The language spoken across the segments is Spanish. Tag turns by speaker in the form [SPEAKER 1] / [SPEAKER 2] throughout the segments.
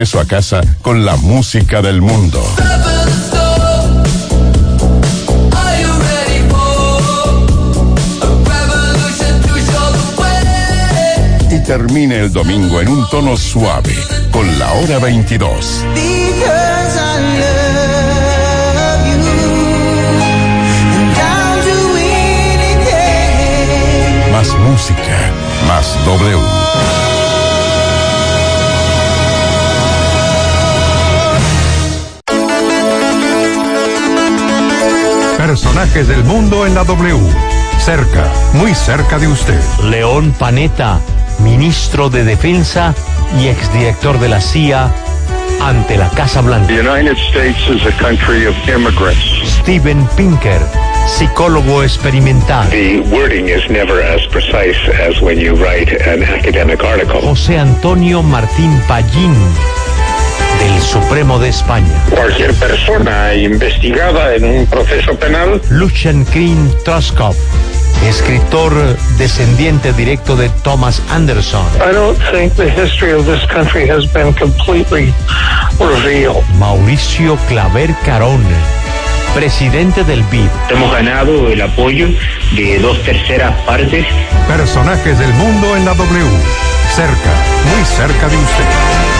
[SPEAKER 1] Eso a casa con la música del mundo. Y termine el domingo en un tono suave con la hora 22. Más música, más W.
[SPEAKER 2] Personajes del mundo en la W. Cerca, muy cerca de usted.
[SPEAKER 3] León Panetta, ministro de Defensa y exdirector de la CIA, ante la Casa Blanca.
[SPEAKER 4] The United States is a country of immigrants.
[SPEAKER 3] Steven Pinker, psicólogo experimental.
[SPEAKER 5] The wording is never as precise as when you write an academic article.
[SPEAKER 3] José Antonio Martín Pallín, del Supremo de España.
[SPEAKER 6] Cualquier persona investigada en un proceso penal.
[SPEAKER 3] Lucian Green Truskov, escritor descendiente directo de Thomas Anderson.
[SPEAKER 7] I don't think the history of this country has been completely revealed.
[SPEAKER 3] Mauricio Claver Carón, presidente del BID.
[SPEAKER 8] Hemos ganado el apoyo de dos terceras partes.
[SPEAKER 2] Personajes del mundo en la W. Cerca, muy cerca de usted.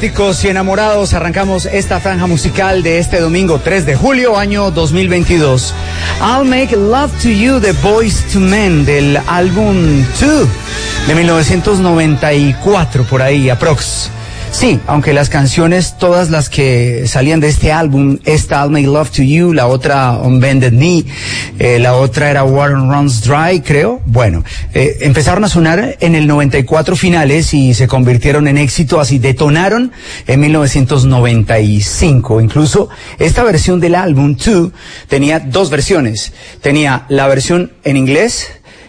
[SPEAKER 9] Románticos y enamorados arrancamos esta franja musical de este domingo 3 de julio año 2022. I'll Make Love to You de Boys to Men del álbum 2 de 1994 por ahí aprox. Sí, aunque las canciones, todas las que salían de este álbum, esta I'll Make Love to You, la otra On Bended Knee, eh, la otra era Water Runs Dry, creo. Bueno, eh, empezaron a sonar en el 94 finales y se convirtieron en éxito, así detonaron en 1995. Incluso esta versión del álbum 2 tenía dos versiones. Tenía la versión en inglés,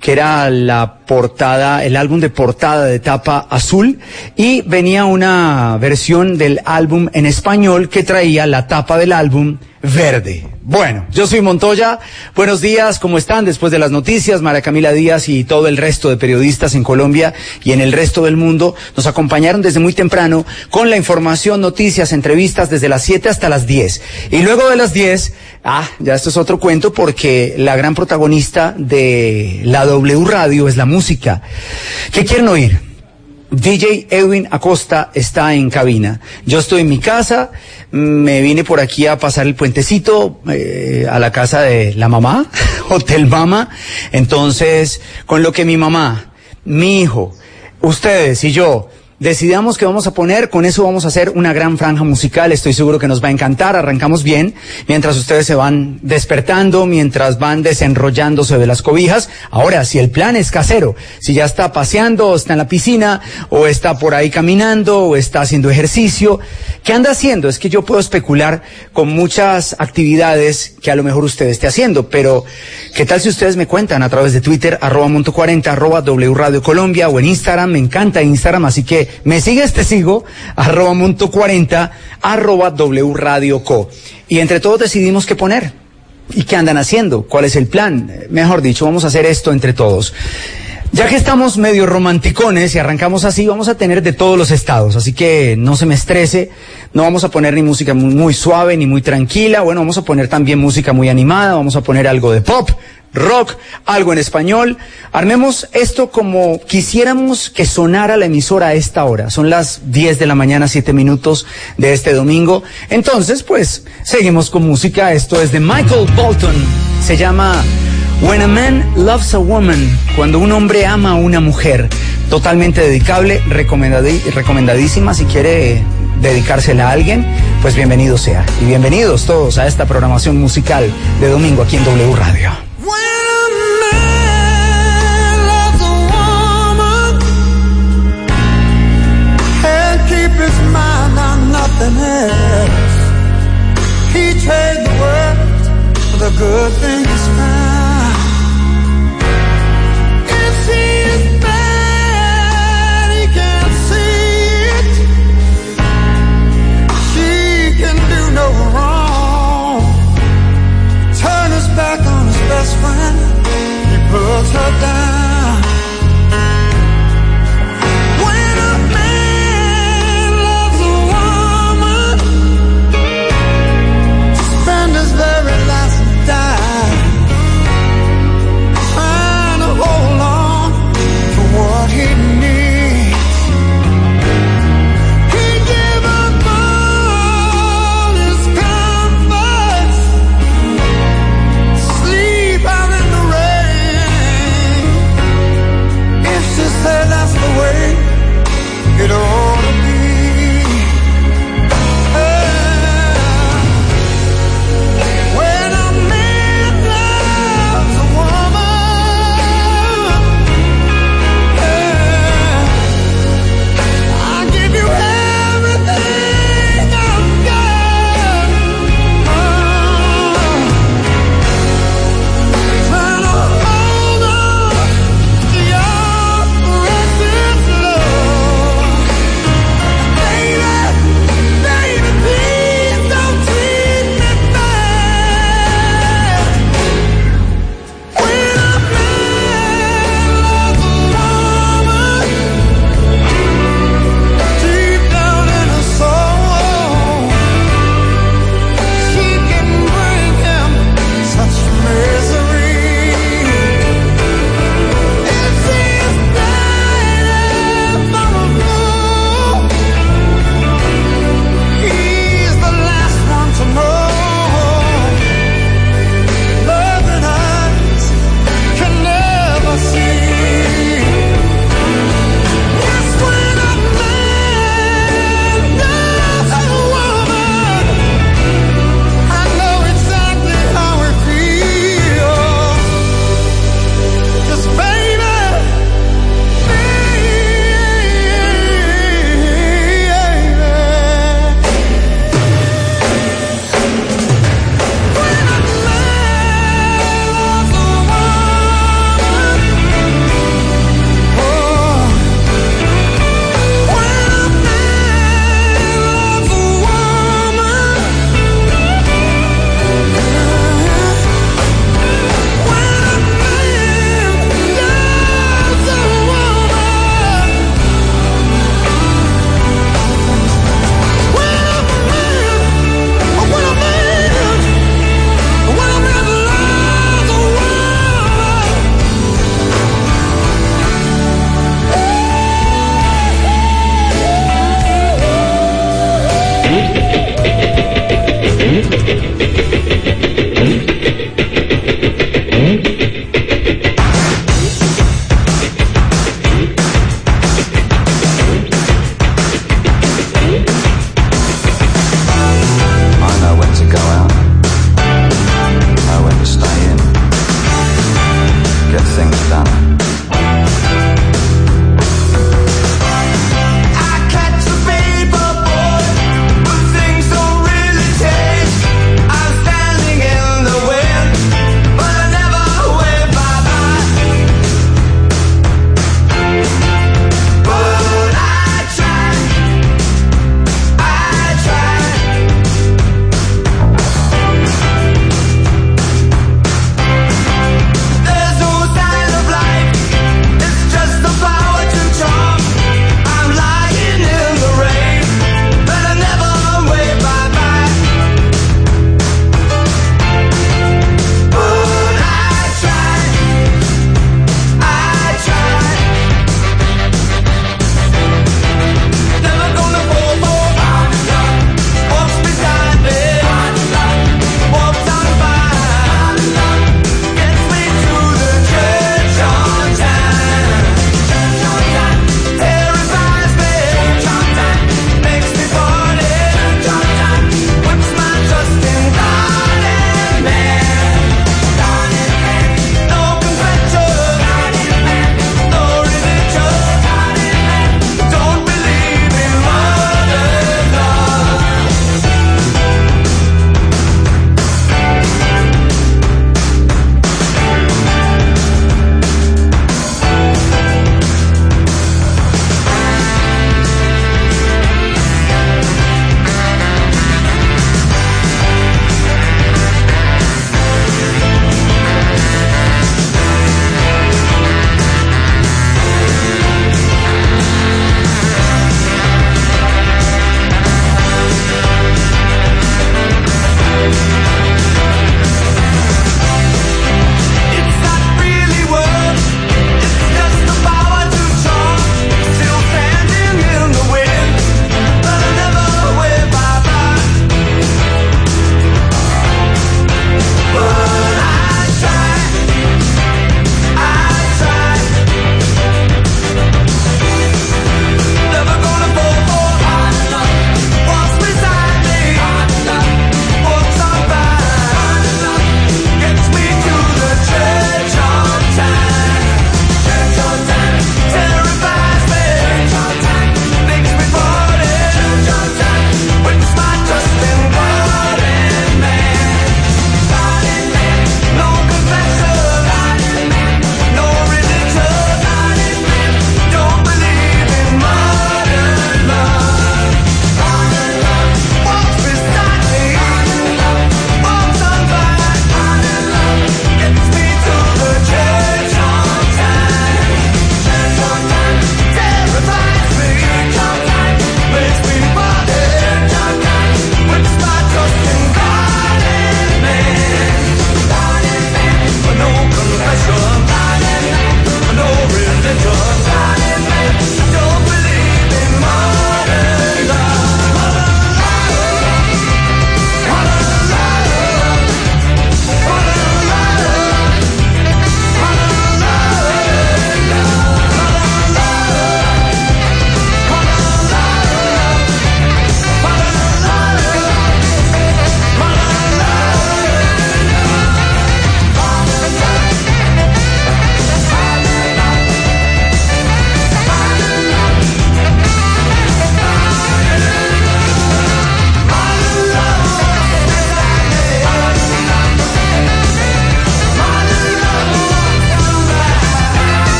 [SPEAKER 9] que era la portada, el álbum de portada de tapa azul, y venía una versión del álbum en español que traía la tapa del álbum verde. Bueno, yo soy Montoya. Buenos días, ¿cómo están? Después de las noticias, Mara Camila Díaz y todo el resto de periodistas en Colombia y en el resto del mundo nos acompañaron desde muy temprano con la información, noticias, entrevistas desde las 7 hasta las 10. Y luego de las 10, ah, ya esto es otro cuento porque la gran protagonista de la W Radio es la música. ¿Qué quieren oír? DJ Edwin Acosta está en cabina. Yo estoy en mi casa, me vine por aquí a pasar el puentecito eh, a la casa de la mamá, Hotel Mama. Entonces, con lo que mi mamá, mi hijo, ustedes y yo decidamos que vamos a poner, con eso vamos a hacer una gran franja musical, estoy seguro que nos va a encantar, arrancamos bien, mientras ustedes se van despertando, mientras van desenrollándose de las cobijas. Ahora, si el plan es casero, si ya está paseando, o está en la piscina, o está por ahí caminando, o está haciendo ejercicio, ¿qué anda haciendo? Es que yo puedo especular con muchas actividades que a lo mejor usted esté haciendo, pero ¿qué tal si ustedes me cuentan a través de Twitter, arroba monto 40, arroba W Radio Colombia, o en Instagram, me encanta Instagram, así que me sigues, te sigo, arroba monto 40, arroba W Radio Co. Y entre todos decidimos qué poner. ¿Y qué andan haciendo? ¿Cuál es el plan? Mejor dicho, vamos a hacer esto entre todos. Ya que estamos medio romanticones y arrancamos así, vamos a tener de todos los estados, así que no se me estrese, no vamos a poner ni música muy, muy, suave ni muy tranquila, bueno, vamos a poner también música muy animada, vamos a poner algo de pop, rock, algo en español. Armemos esto como quisiéramos que sonara la emisora a esta hora. Son las 10 de la mañana, 7 minutos de este domingo. Entonces, pues, seguimos con música. Esto es de Michael Bolton. Se llama When a Man Loves a Woman. Cuando un hombre ama a una mujer. Totalmente dedicable, recomendadísima si quiere dedicársela a alguien, pues bienvenido sea. Y bienvenidos todos a esta programación musical de domingo aquí en W Radio. Nothing else. He trade the for the good things
[SPEAKER 10] holds her
[SPEAKER 9] down.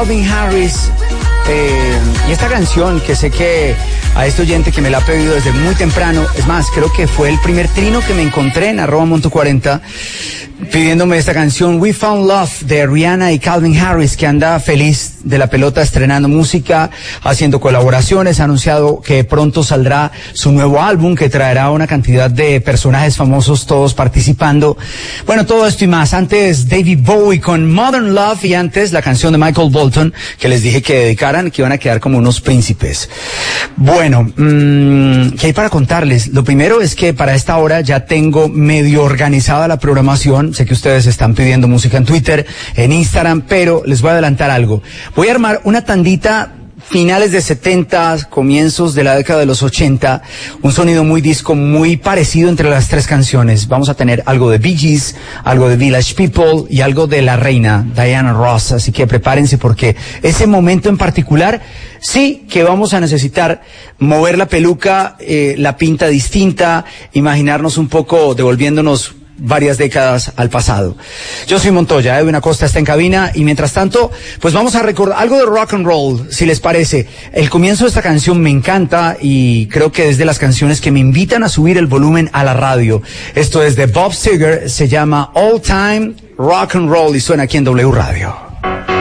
[SPEAKER 9] Calvin Harris. eh, y esta canción que sé que a este oyente que me la ha pedido desde muy temprano, es más, creo que fue el primer trino que me encontré en arroba monto 40 pidiéndome esta canción We Found Love de Rihanna y Calvin Harris que anda feliz de la pelota estrenando música, haciendo colaboraciones, ha anunciado que pronto saldrá su nuevo álbum que traerá una cantidad de personajes famosos todos participando. Bueno, todo esto y más. Antes David Bowie con Modern Love y antes la canción de Michael Bolton que les dije que dedicaran, que iban a quedar como unos príncipes. Bueno, mmm, ¿qué hay para contarles? Lo primero es que para esta hora ya tengo medio organizada la programación. Sé que ustedes están pidiendo música en Twitter, en Instagram, pero les voy a adelantar algo. Voy a armar una tandita finales de 70, comienzos de la década de los 80, un sonido muy disco, muy parecido entre las tres canciones. Vamos a tener algo de Bee Gees, algo de Village People y algo de la reina Diana Ross. Así que prepárense porque ese momento en particular sí que vamos a necesitar mover la peluca, eh, la pinta distinta, imaginarnos un poco devolviéndonos varias décadas al pasado. Yo soy Montoya, Edwin Acosta está en cabina y mientras tanto, pues vamos a recordar algo de rock and roll, si les parece. El comienzo de esta canción me encanta y creo que es de las canciones que me invitan a subir el volumen a la radio. Esto es de Bob Seger, se llama All Time Rock and Roll y suena aquí en W Radio.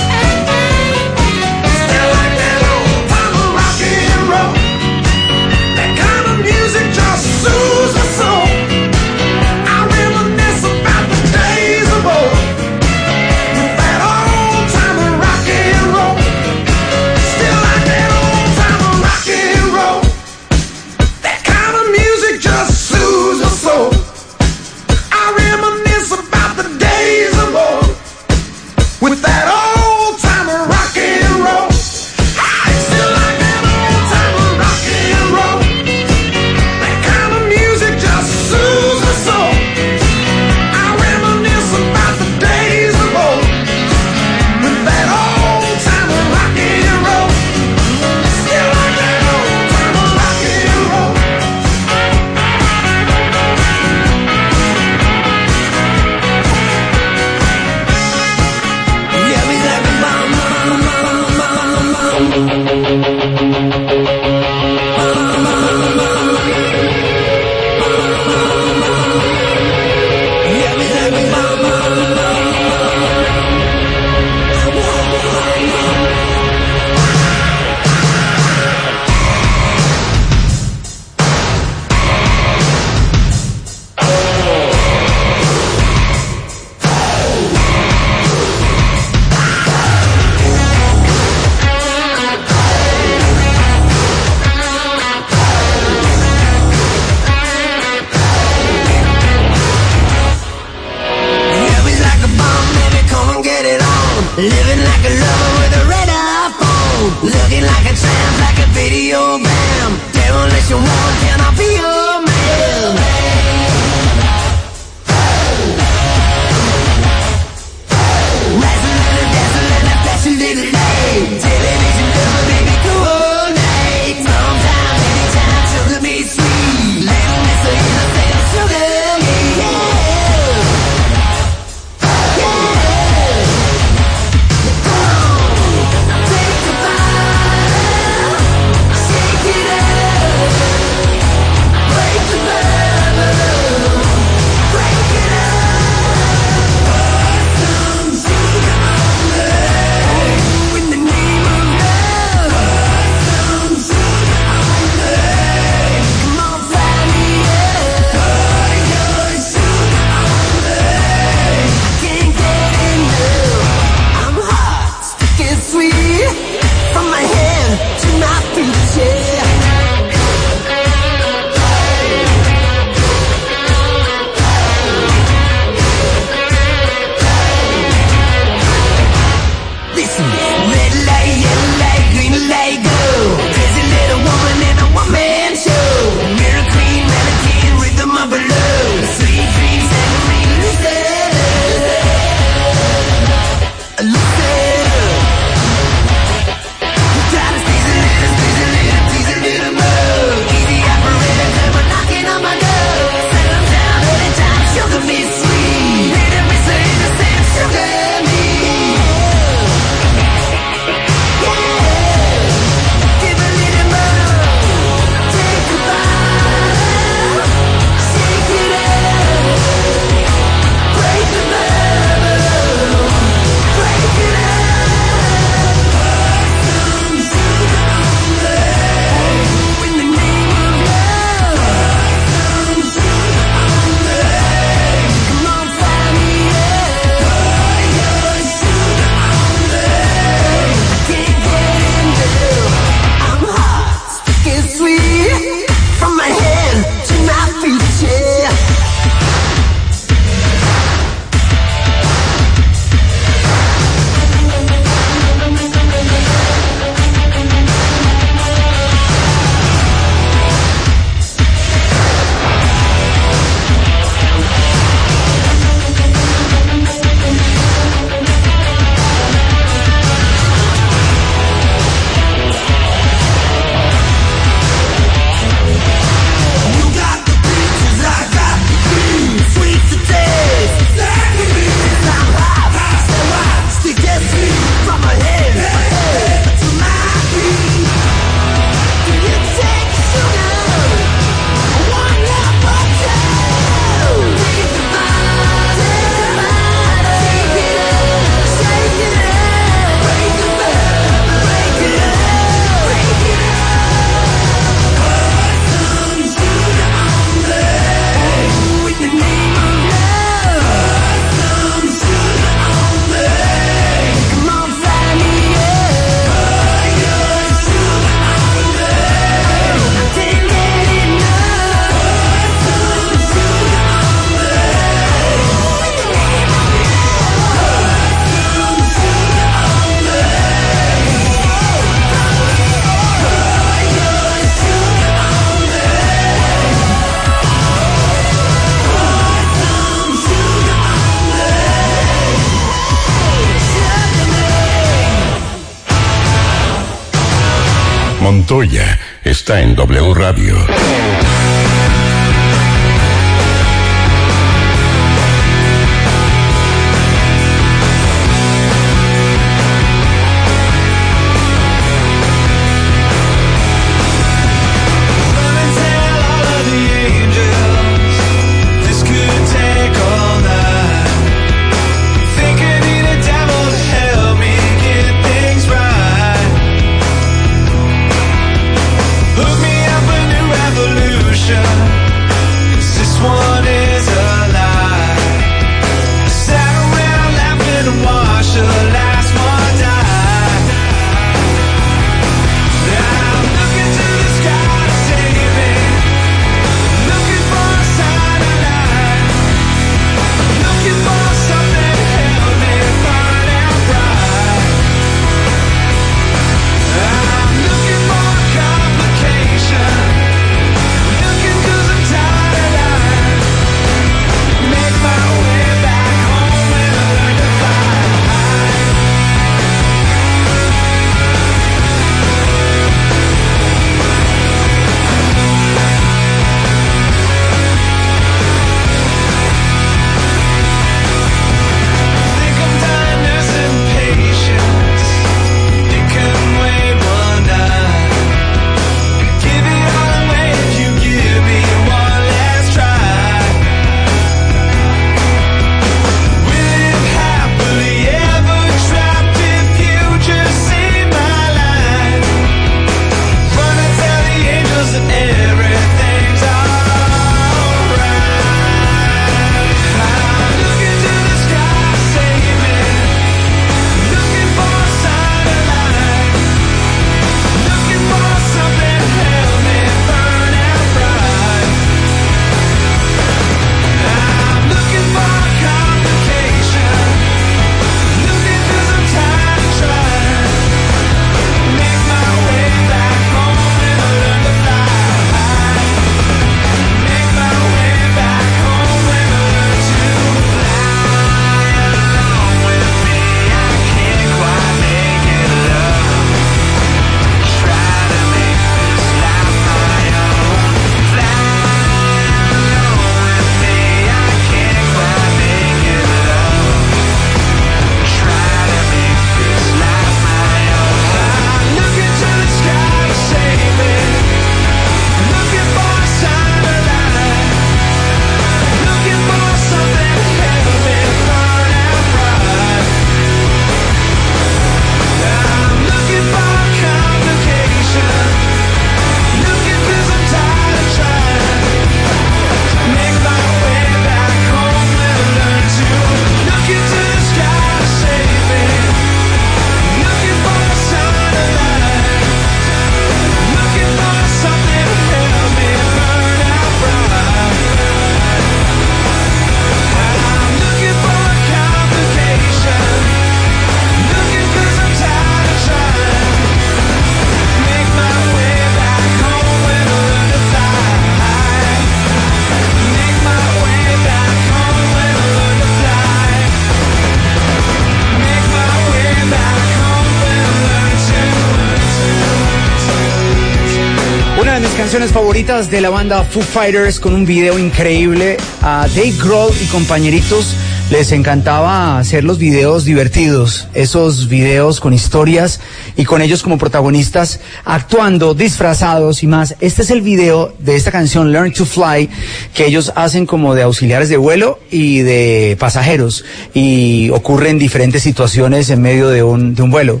[SPEAKER 9] De la banda Foo Fighters con un video increíble. A Dave Grohl y compañeritos les encantaba hacer los videos divertidos, esos videos con historias y con ellos como protagonistas actuando, disfrazados y más. Este es el video de esta canción Learn to Fly que ellos hacen como de auxiliares de vuelo y de pasajeros y ocurren diferentes situaciones en medio de un, de un vuelo.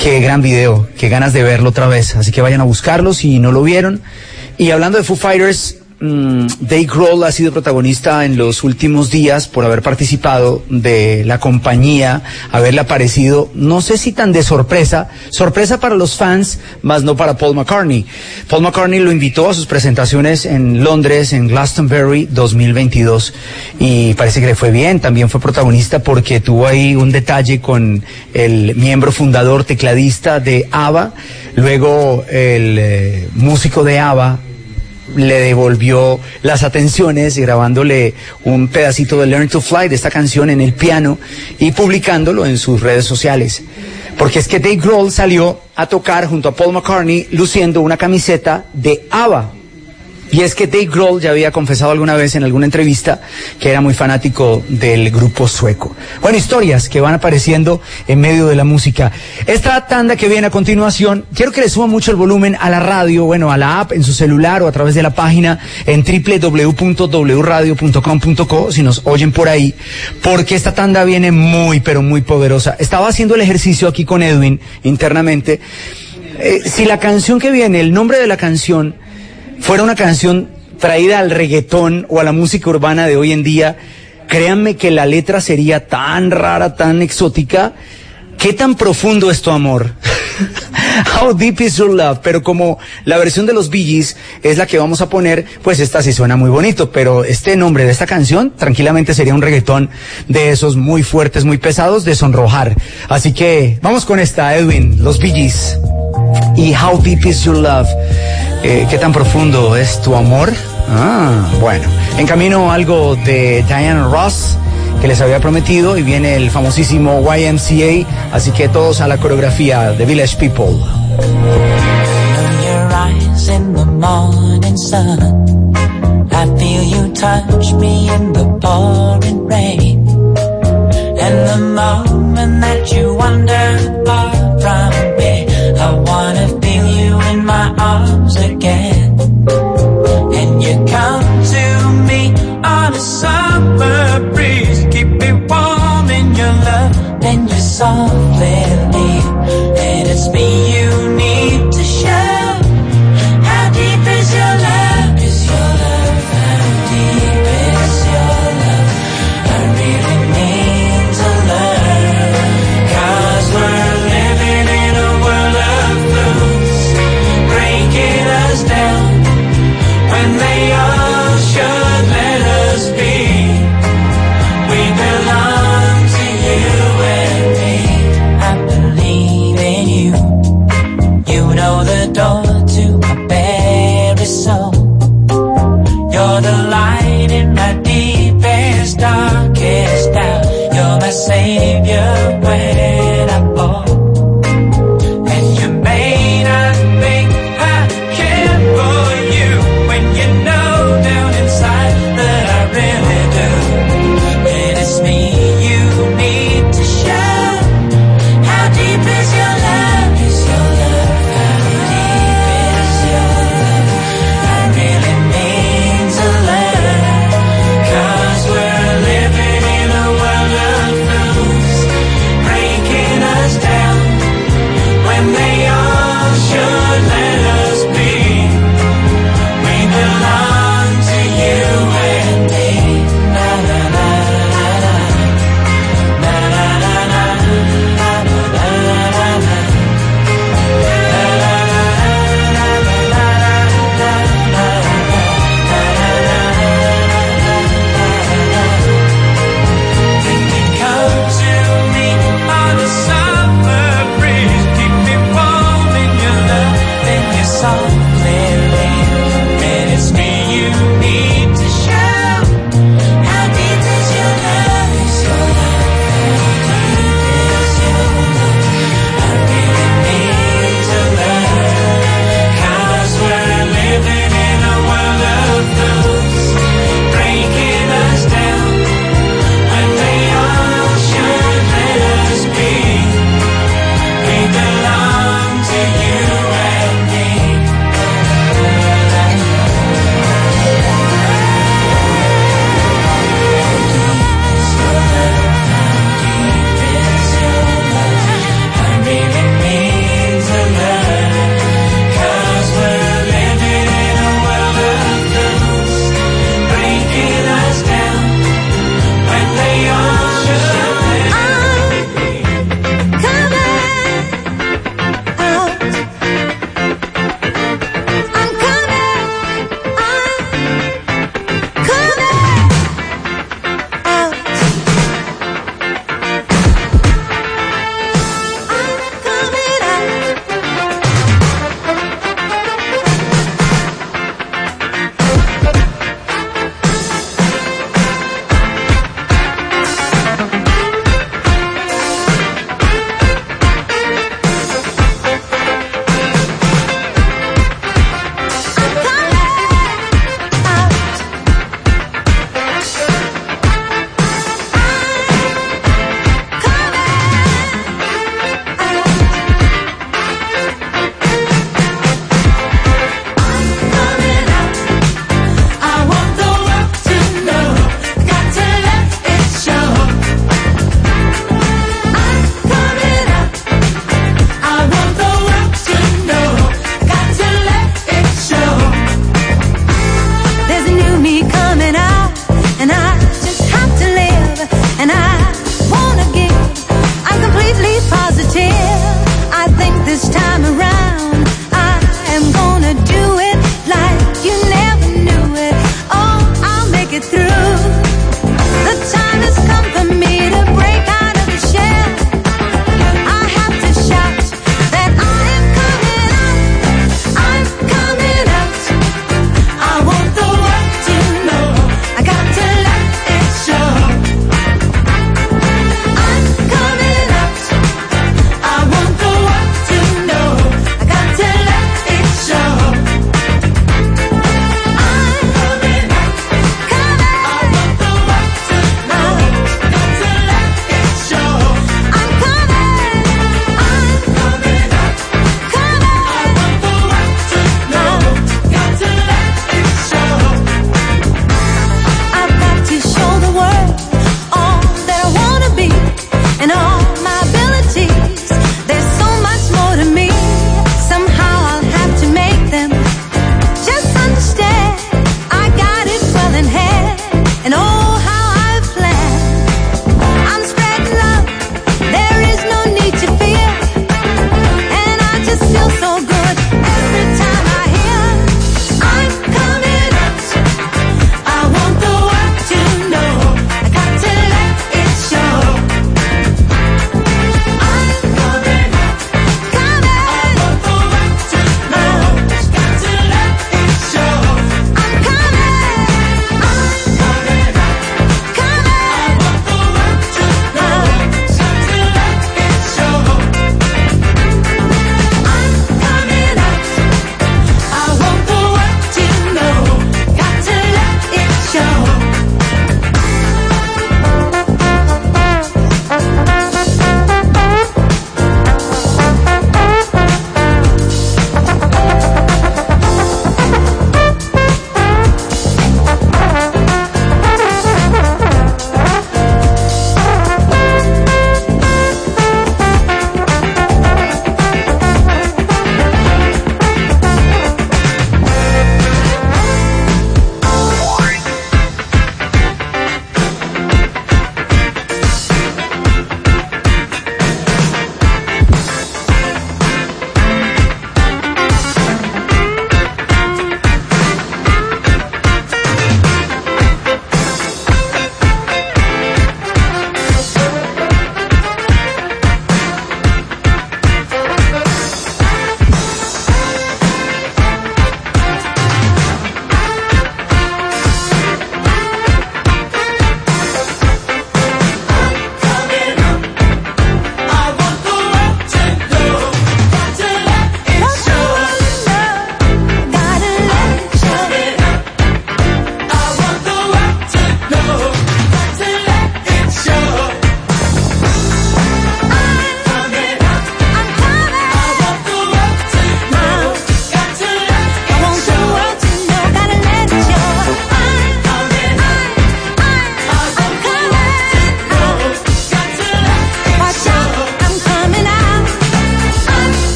[SPEAKER 9] Qué gran video, qué ganas de verlo otra vez. Así que vayan a buscarlo si no lo vieron. Y hablando de Foo Fighters, mm, Dave Grohl ha sido protagonista en los últimos días por haber participado de la compañía, haberle aparecido, no sé si tan de sorpresa, sorpresa para los fans, más no para Paul McCartney. Paul McCartney lo invitó a sus presentaciones en Londres, en Glastonbury 2022, y parece que le fue bien. También fue protagonista porque tuvo ahí un detalle con el miembro fundador, tecladista de ABBA, luego el eh, músico de ABBA, le devolvió las atenciones grabándole un pedacito de Learn to Fly de esta canción en el piano y publicándolo en sus redes sociales. Porque es que Dave Grohl salió a tocar junto a Paul McCartney luciendo una camiseta de ABBA. Y es que Dave Grohl ya había confesado alguna vez en alguna entrevista que era muy fanático del grupo sueco. Bueno, historias que van apareciendo en medio de la música. Esta tanda que viene a continuación, quiero que le suba mucho el volumen a la radio, bueno, a la app en su celular o a través de la página en www.wradio.com.co si nos oyen por ahí, porque esta tanda viene muy, pero muy poderosa. Estaba haciendo el ejercicio aquí con Edwin internamente. Eh, si la canción que viene, el nombre de la canción, fuera una canción traída al reggaetón o a la música urbana de hoy en día, créanme que la letra sería tan rara, tan exótica. ¿Qué tan profundo es tu amor? How deep is your love? Pero como la versión de los Bee Gees es la que vamos a poner, pues esta sí suena muy bonito, pero este nombre de esta canción tranquilamente sería un reggaetón de esos muy fuertes, muy pesados, de sonrojar. Así que vamos con esta, Edwin, los Bee Gees. Y How deep is your love? Eh, ¿Qué tan profundo es tu amor? Ah, bueno. En camino algo de Diana Ross que les había prometido y viene el famosísimo YMCA, así que todos a la coreografía de Village People.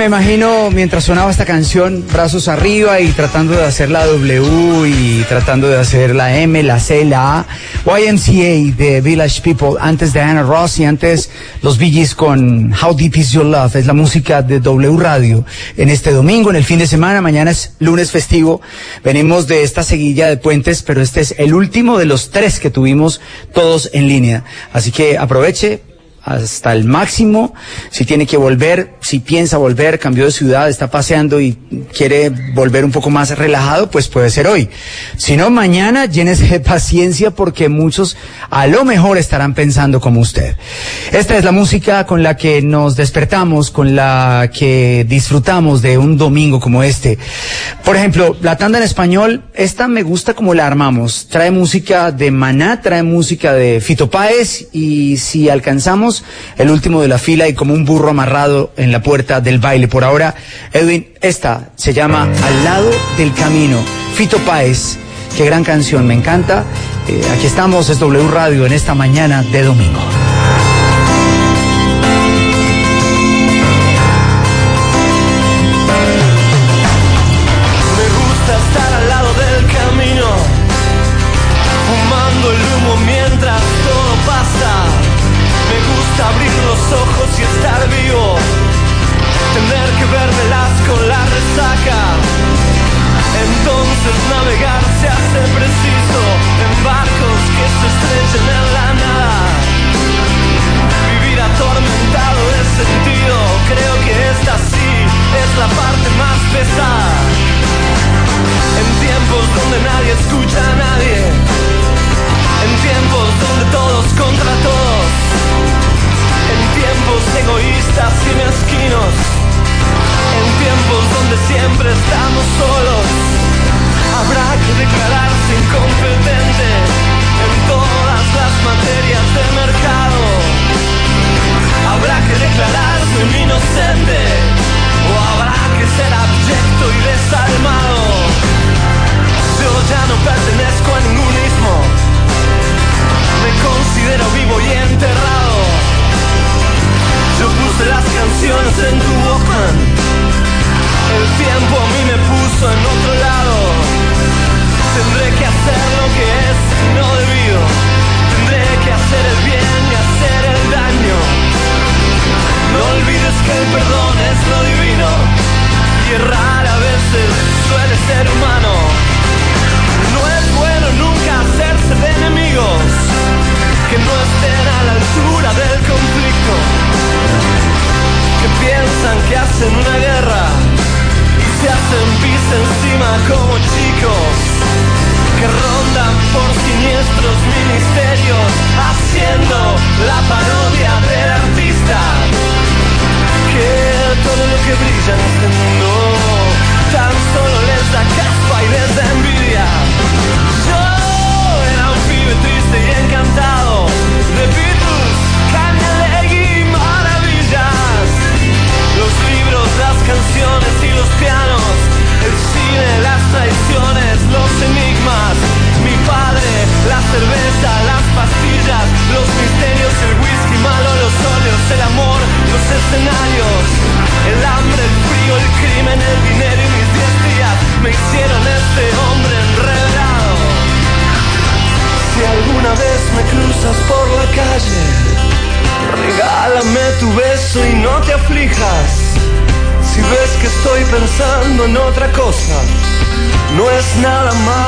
[SPEAKER 11] Me
[SPEAKER 9] imagino mientras sonaba esta canción, brazos arriba y tratando de hacer la W y tratando de hacer la M, la C, la A. YMCA de Village People, antes de Anna Ross y antes los Gees con How Deep Is Your Love. Es la música de W Radio en este domingo, en el fin de semana. Mañana es lunes festivo. Venimos de esta seguilla de puentes, pero este es el último de los tres que tuvimos todos en línea. Así que aproveche, hasta el máximo. Si tiene que volver, si piensa volver, cambió de ciudad, está paseando y quiere volver un poco más relajado, pues puede ser hoy. Si no, mañana llénese paciencia porque muchos a lo mejor estarán pensando como usted. Esta es la música con la que nos despertamos, con la que disfrutamos de un domingo como este. Por ejemplo, la tanda en español, esta me gusta como la armamos. Trae música de Maná, trae música de Fito Páez y si alcanzamos el último de la fila y como un burro amarrado en la puerta del baile. Por ahora, Edwin, esta se llama Al lado del camino. Fito Páez, qué gran canción, me encanta. Eh, aquí estamos, es W Radio en esta mañana de domingo.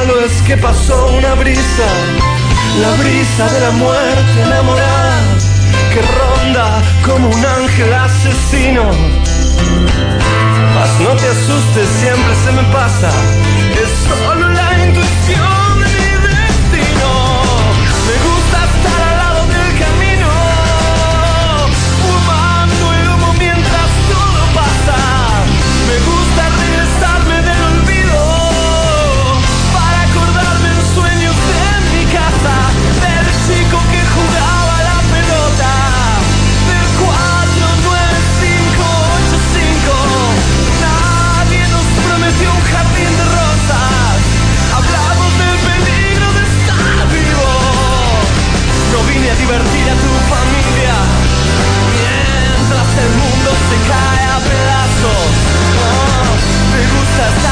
[SPEAKER 11] es que pasó una brisa, la brisa de la muerte enamorada, que ronda como un ángel asesino. Mas no te asustes, siempre se me pasa, es solo se cae a pedazos. Oh, me gusta estar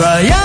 [SPEAKER 12] Yeah.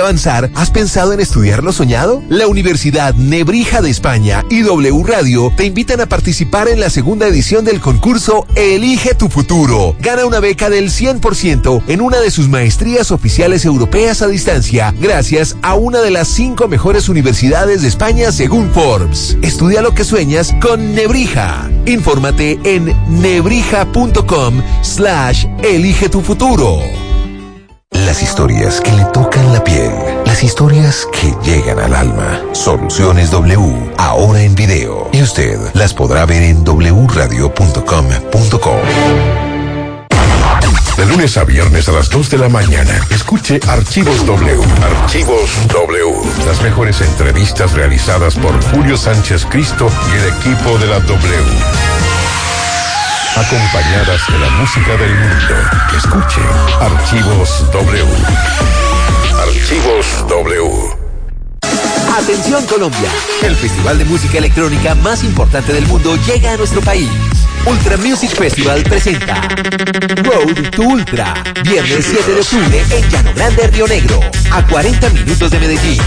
[SPEAKER 12] Avanzar, ¿has pensado en estudiar lo soñado? La Universidad Nebrija de España y W Radio te invitan a participar en la segunda edición del concurso Elige tu futuro. Gana una beca del 100% en una de sus maestrías oficiales europeas a distancia, gracias a una de las cinco mejores universidades de España según Forbes. Estudia lo que sueñas con Nebrija. Infórmate en nebrija.com slash elige tu futuro. Las historias que le tocan la piel. Las historias que llegan al alma. Soluciones W. Ahora en video. Y usted las podrá ver en wradio.com.co.
[SPEAKER 1] De lunes a viernes a las 2 de la mañana, escuche Archivos W. Archivos W. Las mejores entrevistas realizadas por Julio Sánchez Cristo y el equipo de la W. Acompañadas de la música del mundo. Escuche Archivos W. Archivos W.
[SPEAKER 13] Atención Colombia, el festival de música electrónica más importante del mundo llega a nuestro país. Ultra Music Festival presenta Road to Ultra, viernes 7 de octubre en Llano Grande, Río Negro, a 40 minutos de Medellín.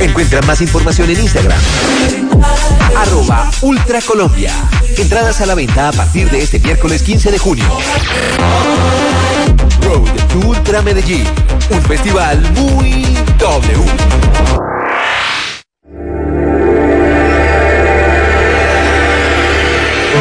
[SPEAKER 13] Encuentra más información en Instagram, arroba Ultra Colombia. Entradas a la venta a partir de este miércoles 15 de junio. Road to Ultra Medellín, un festival muy W.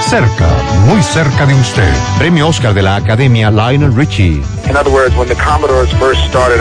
[SPEAKER 2] Cerca, muy cerca de usted.
[SPEAKER 3] Premio Oscar de la Academia Lionel Richie.
[SPEAKER 5] In other words, when the Commodores first started